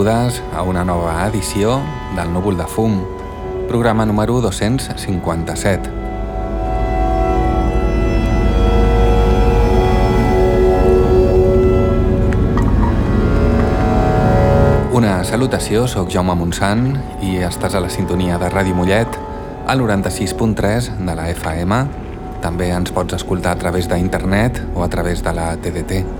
benvingudes a una nova edició del Núvol de Fum, programa número 257. Una salutació, sóc Jaume Montsant i estàs a la sintonia de Ràdio Mollet al 96.3 de la FM. També ens pots escoltar a través d'internet o a través de la TDT.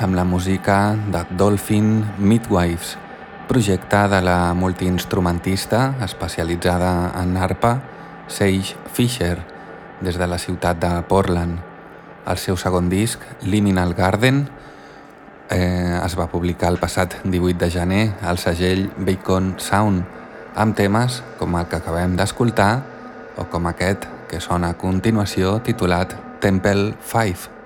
Amb la música de Dolphin Midwives, projecte de la multiinstrumentista especialitzada en arpa Sage Fisher, des de la ciutat de Portland. El seu segon disc, Liminal Garden, eh, es va publicar el passat 18 de gener al segell Bacon Sound, amb temes com el que acabem d'escoltar o com aquest que sona a continuació titulat Temple 5.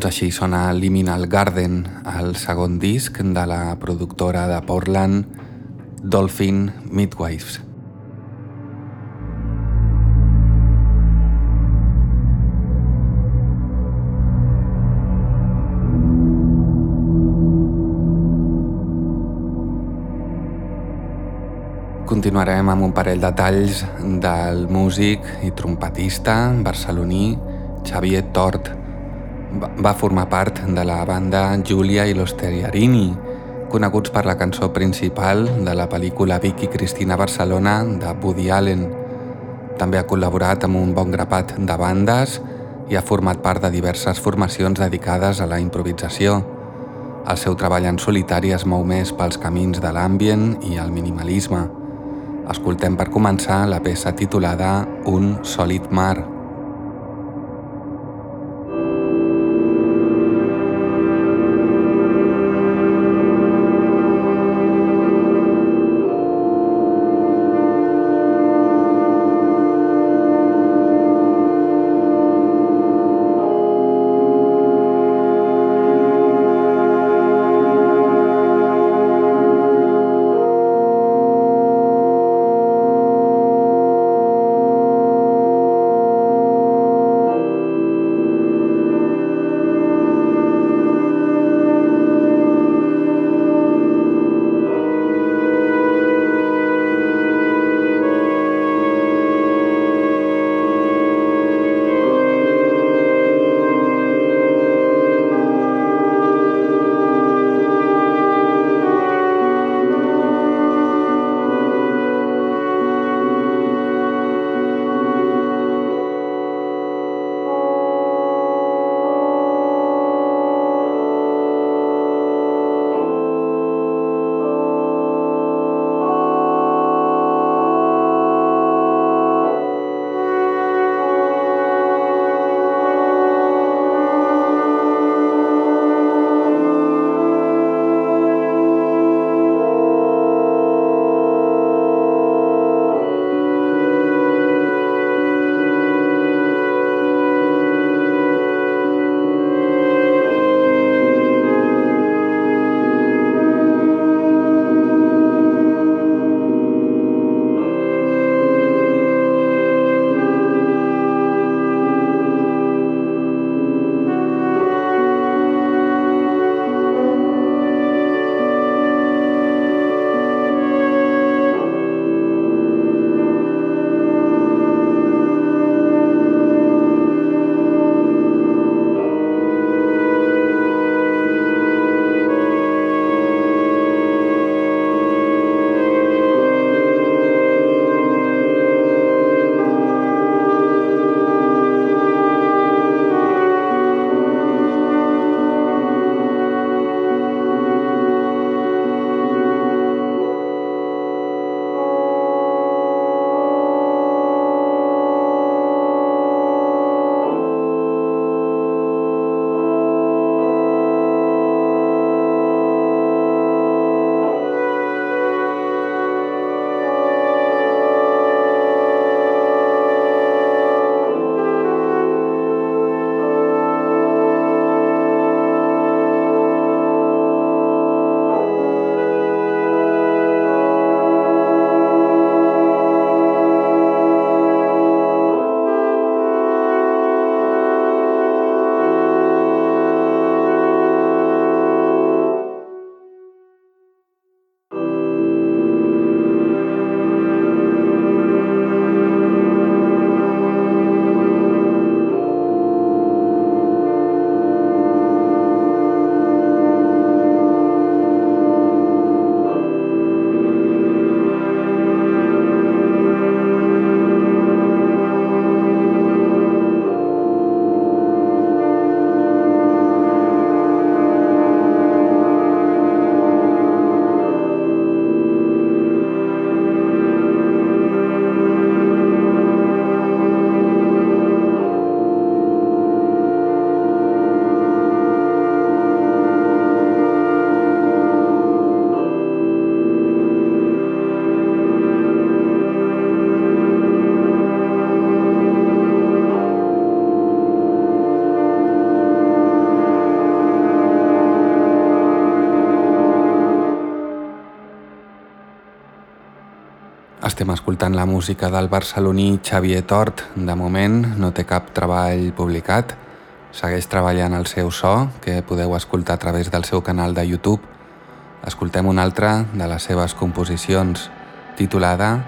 Doncs així sona Liminal Garden, el segon disc de la productora de Portland, Dolphin Midwives. Continuarem amb un parell de talls del músic i trompetista barceloní Xavier Tort, va formar part de la banda Giulia i los Terriarini, coneguts per la cançó principal de la pel·lícula Vicky Cristina Barcelona de Woody Allen. També ha col·laborat amb un bon grapat de bandes i ha format part de diverses formacions dedicades a la improvisació. El seu treball en solitari es mou més pels camins de l'ambient i el minimalisme. Escoltem per començar la peça titulada Un sòlid mar. Escoltant la música del barceloní Xavier Tort. De moment no té cap treball publicat. Segueix treballant el seu so, que podeu escoltar a través del seu canal de YouTube. Escoltem una altra de les seves composicions, titulada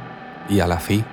I a la fi.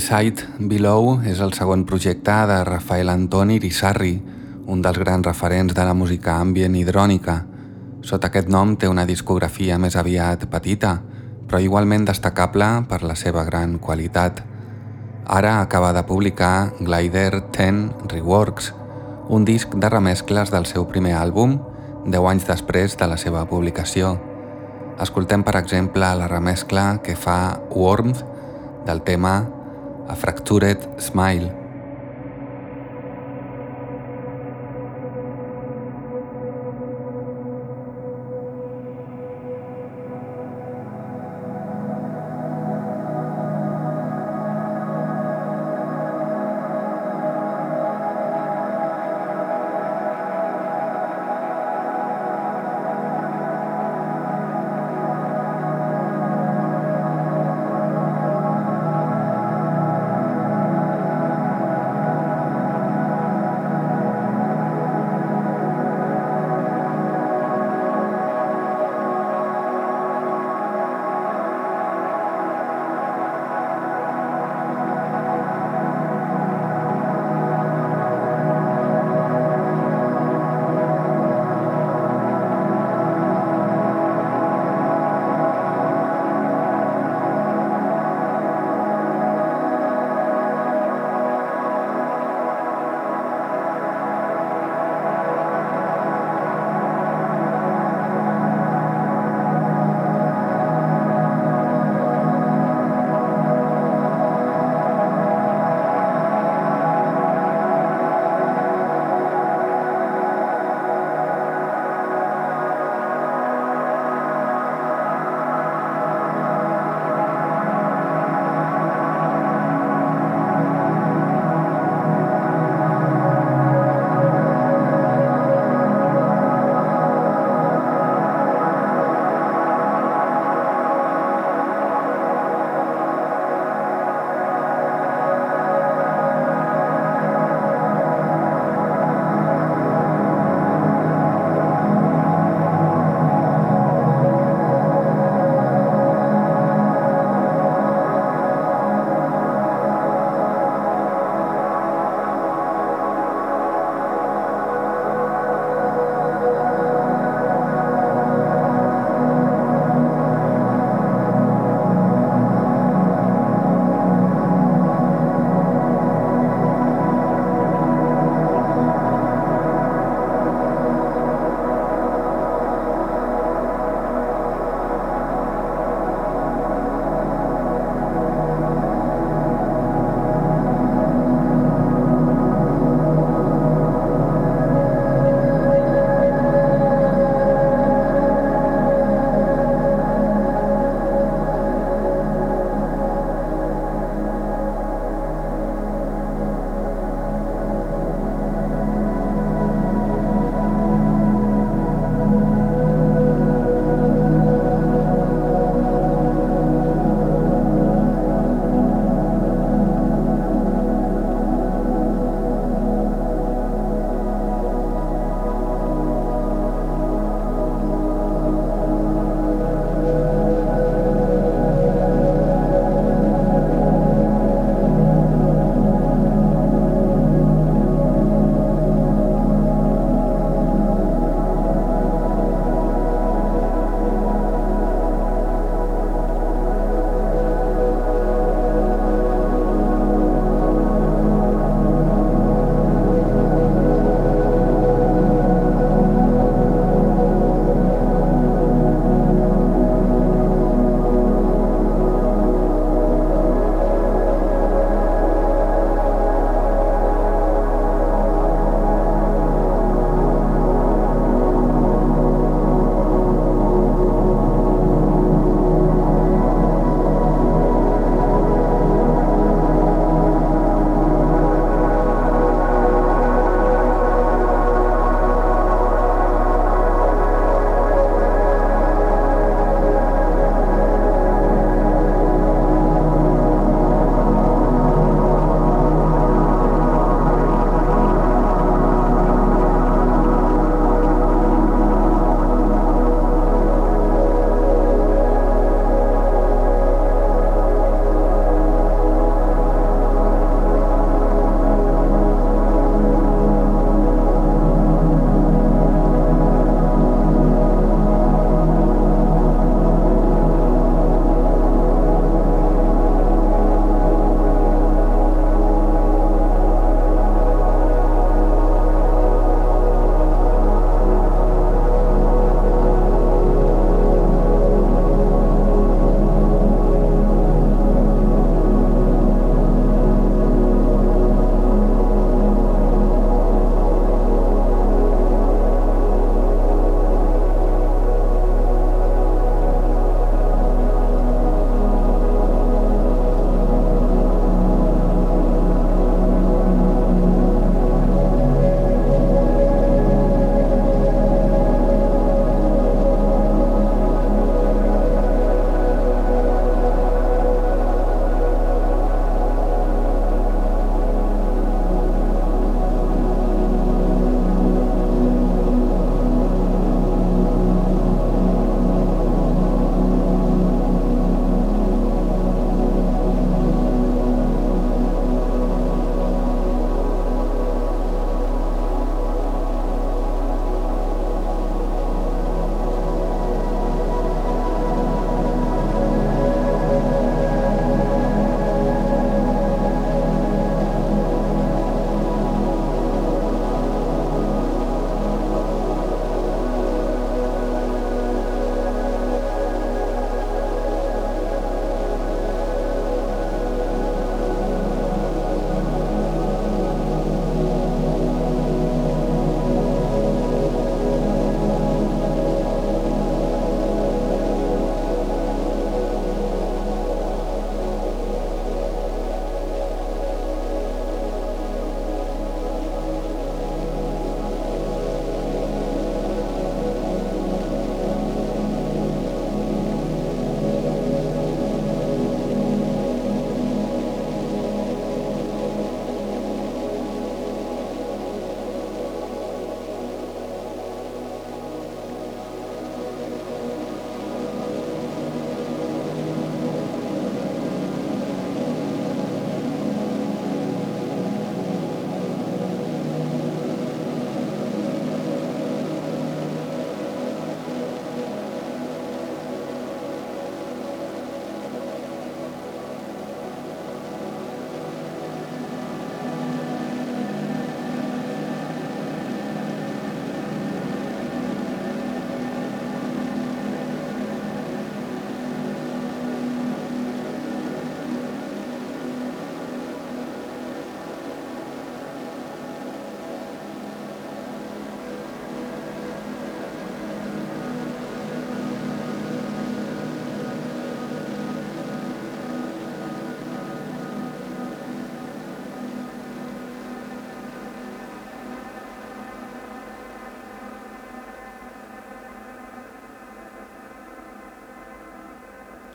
Sight Below és el segon projecte de Rafael Antoni Irisarri, un dels grans referents de la música ambient hidrònica. Sota aquest nom té una discografia més aviat petita, però igualment destacable per la seva gran qualitat. Ara acaba de publicar Glider 10 Reworks, un disc de remescles del seu primer àlbum, 10 anys després de la seva publicació. Escoltem, per exemple, la remescla que fa Warmth del tema a fractured smile.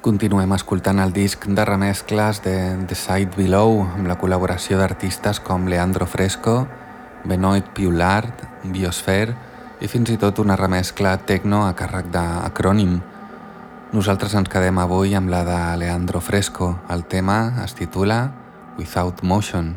Continuem escoltant el disc de remescles de The Side Below amb la col·laboració d'artistes com Leandro Fresco, Benoit Piulard, Biosphere i fins i tot una remescla techno a càrrec d'Acrònim. Nosaltres ens quedem avui amb la de Leandro Fresco. El tema es titula Without Motion.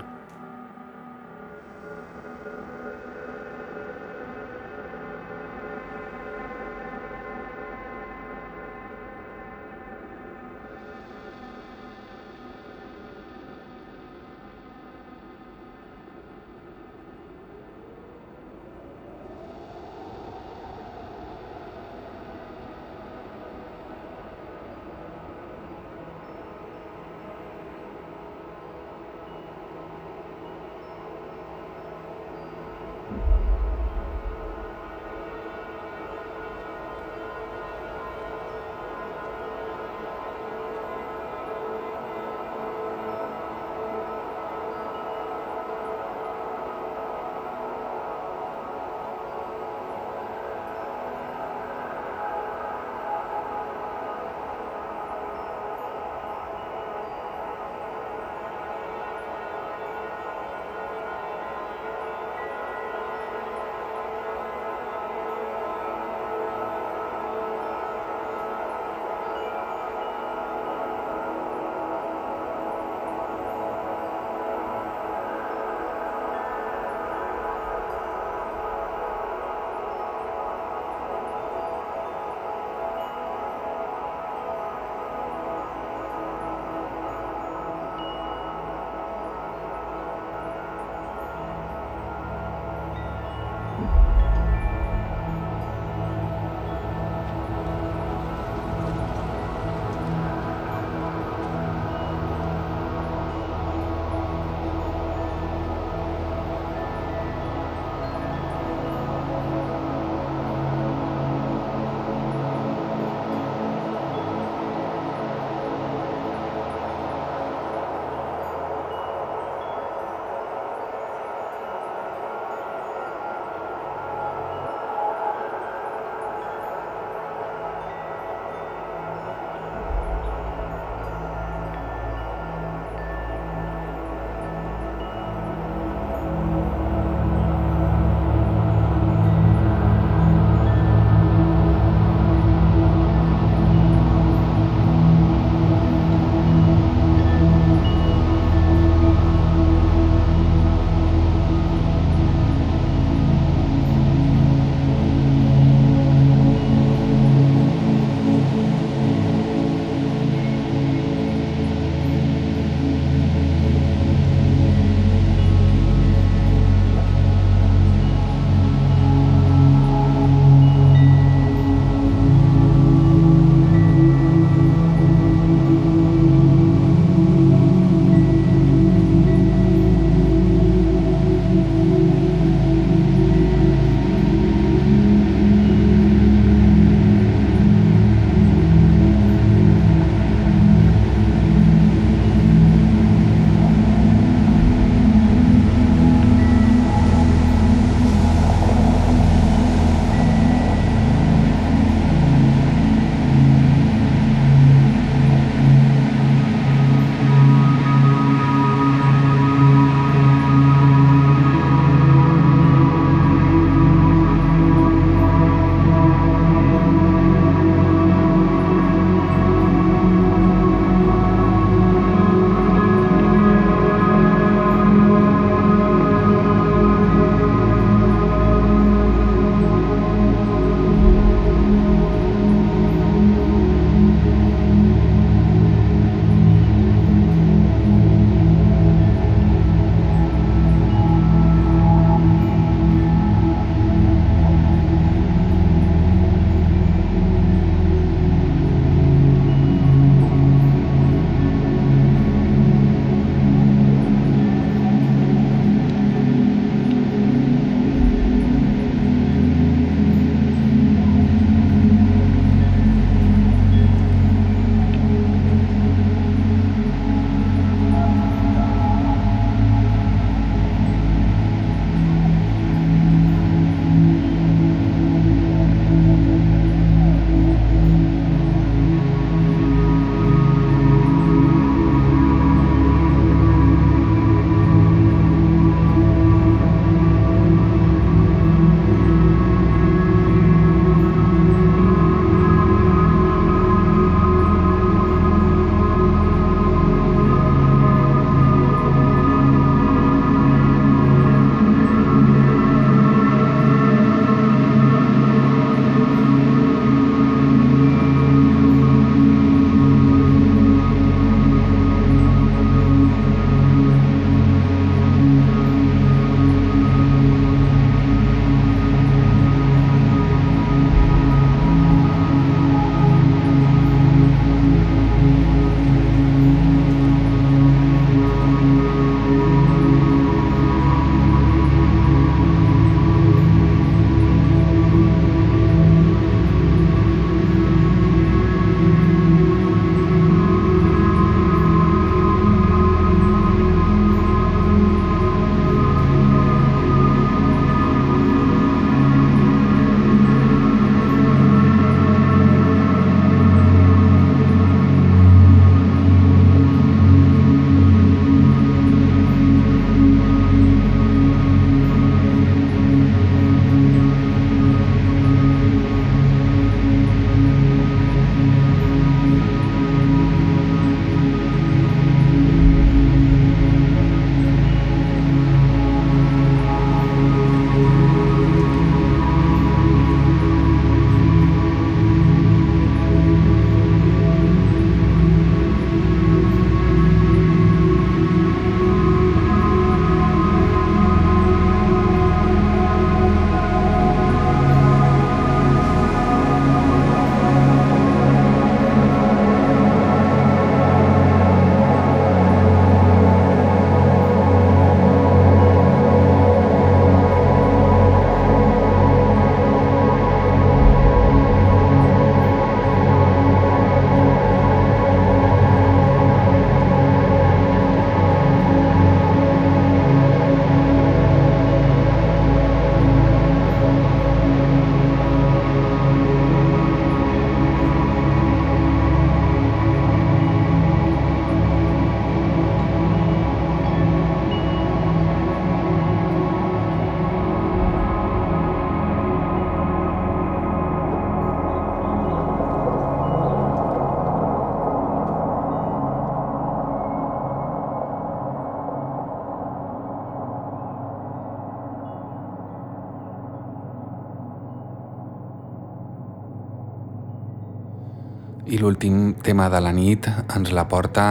L'últim tema de la nit ens la porta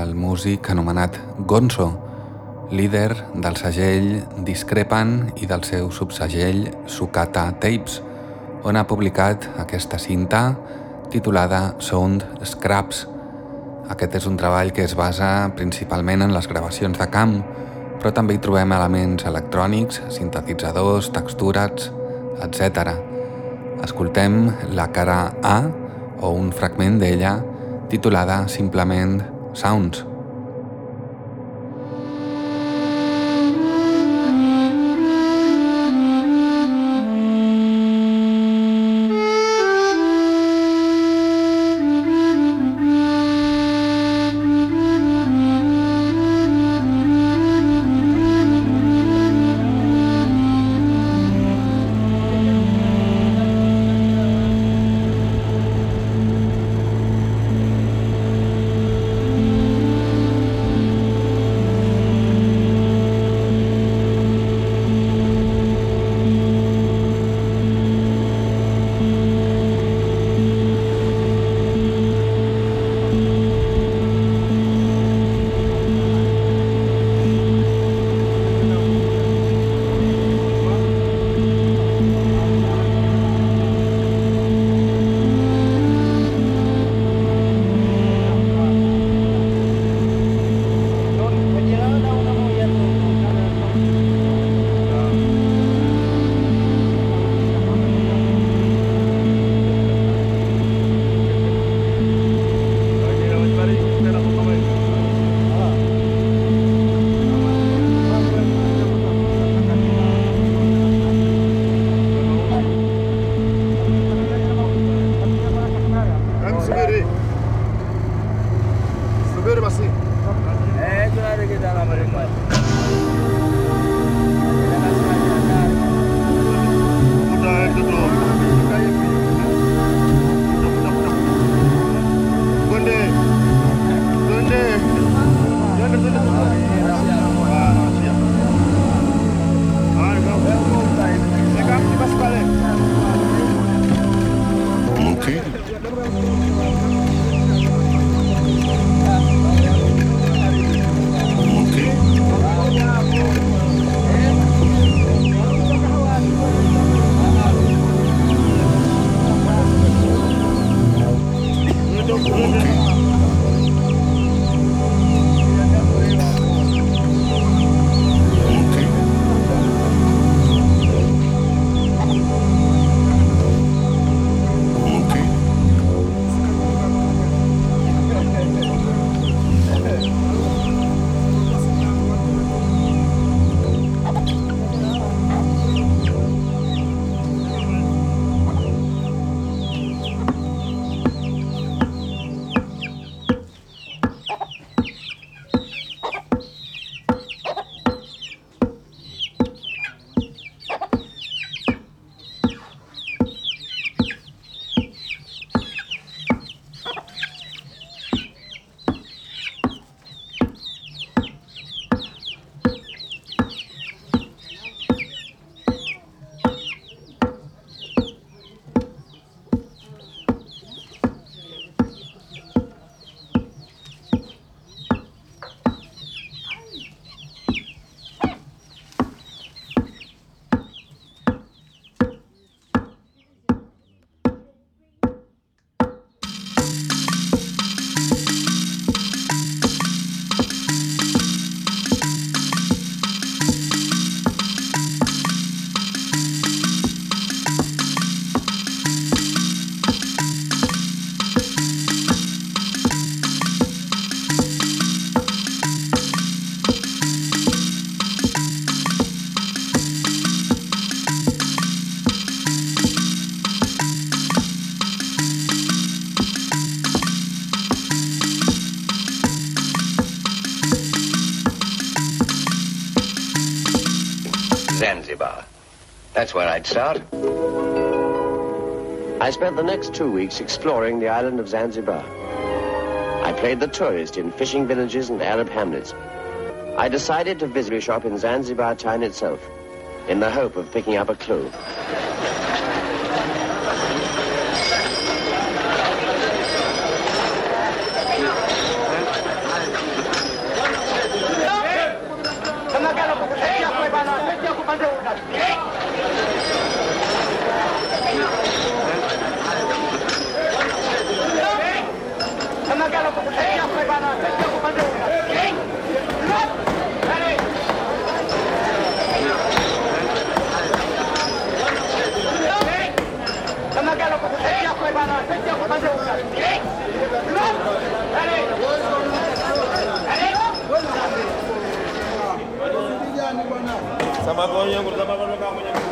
el músic anomenat Gonzo, líder del segell Discrepan i del seu subsegell Sucata Tapes, on ha publicat aquesta cinta titulada Sound Scraps. Aquest és un treball que es basa principalment en les gravacions de camp, però també hi trobem elements electrònics, sintetitzadors, textures, etc. Escoltem la cara A o un fragment d'ella titulada simplement Sounds. That's where I'd start. I spent the next two weeks exploring the island of Zanzibar. I played the tourist in fishing villages and Arab hamlets. I decided to visit a shop in Zanzibar town itself, in the hope of picking up a clue. Sama kau yang pertama kalau kamu yang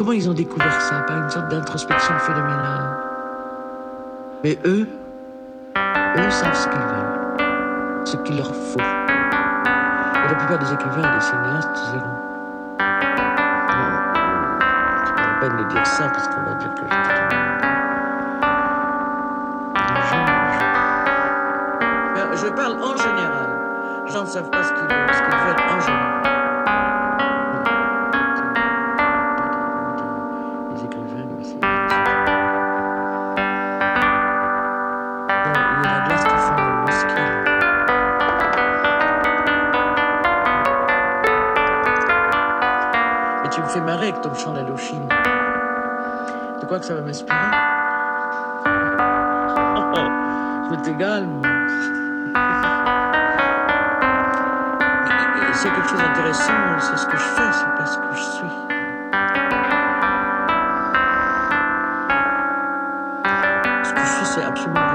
comment ils ont découvert ça Par une sorte d'introspection phénoménale. Mais eux, eux savent ce qu'ils veulent, ce qu'il leur faut. Au la plupart des écrivains et des cinéastes diront. C'est pas la peine de dire ça parce qu'on va dire que je Je, parle en général. Les gens ne savent pas ce qu'ils veulent en général. Avec ton chant d'Alochine. De quoi que ça va m'inspirer oh, oh, Je moi. C'est quelque chose d'intéressant, c'est ce que je fais, c'est pas ce que je suis. Ce que je fais, c'est absolument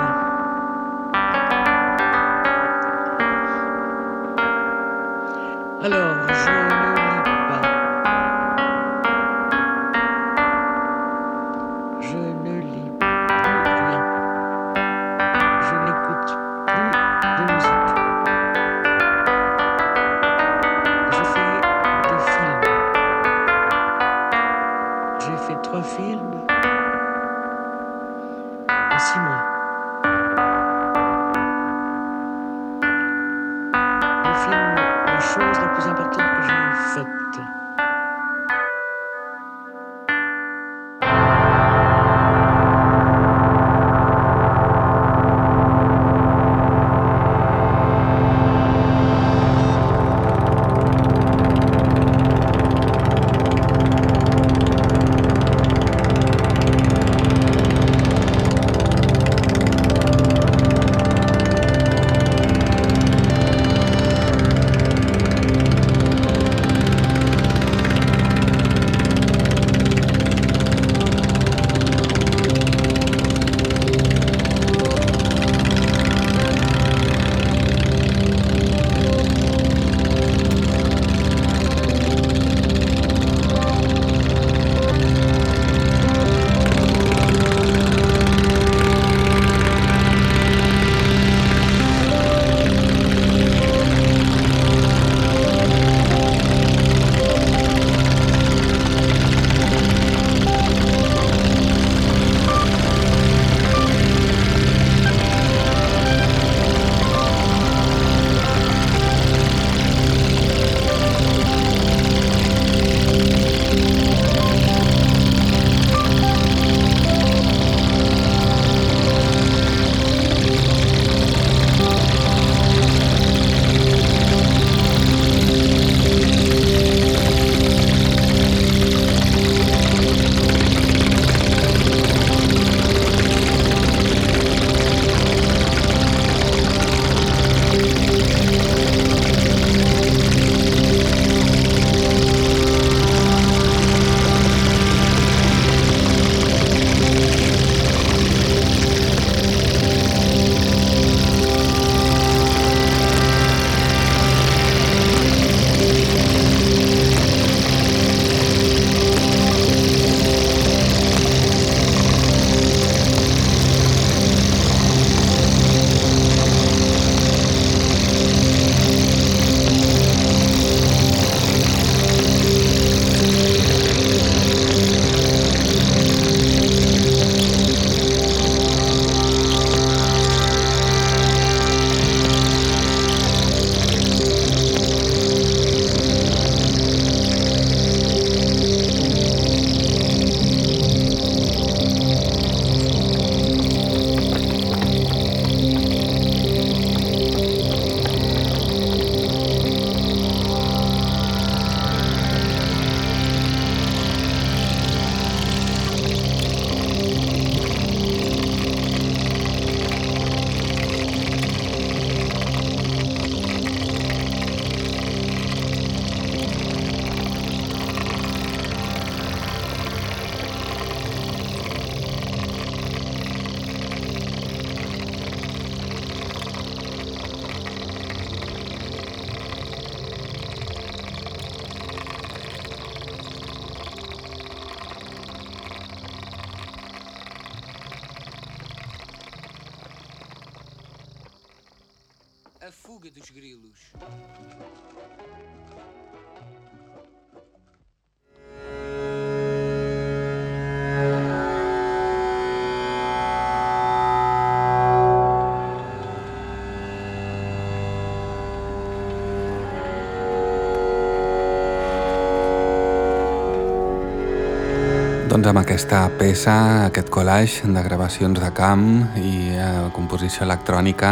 Doncs amb aquesta peça, aquest collage de gravacions de camp i eh, composició electrònica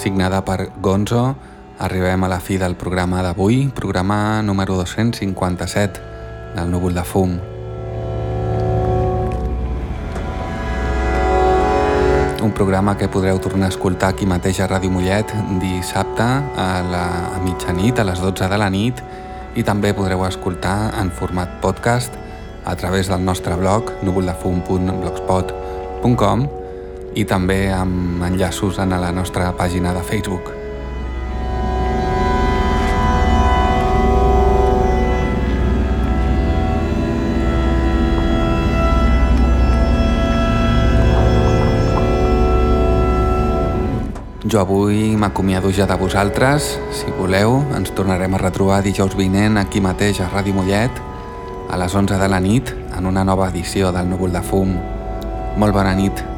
signada per Gonzo, arribem a la fi del programa d'avui, programa número 257 del Núvol de Fum. Un programa que podreu tornar a escoltar aquí mateix a Ràdio Mollet dissabte a, la, a mitjanit, a les 12 de la nit, i també podreu escoltar en format podcast a través del nostre blog núvoldefum.blogspot.com i també amb enllaços en la nostra pàgina de Facebook. Jo avui m'acomiado ja de vosaltres. Si voleu, ens tornarem a retrobar dijous vinent aquí mateix a Ràdio Mollet a les 11 de la nit en una nova edició del Núvol de Fum. Molt bona nit.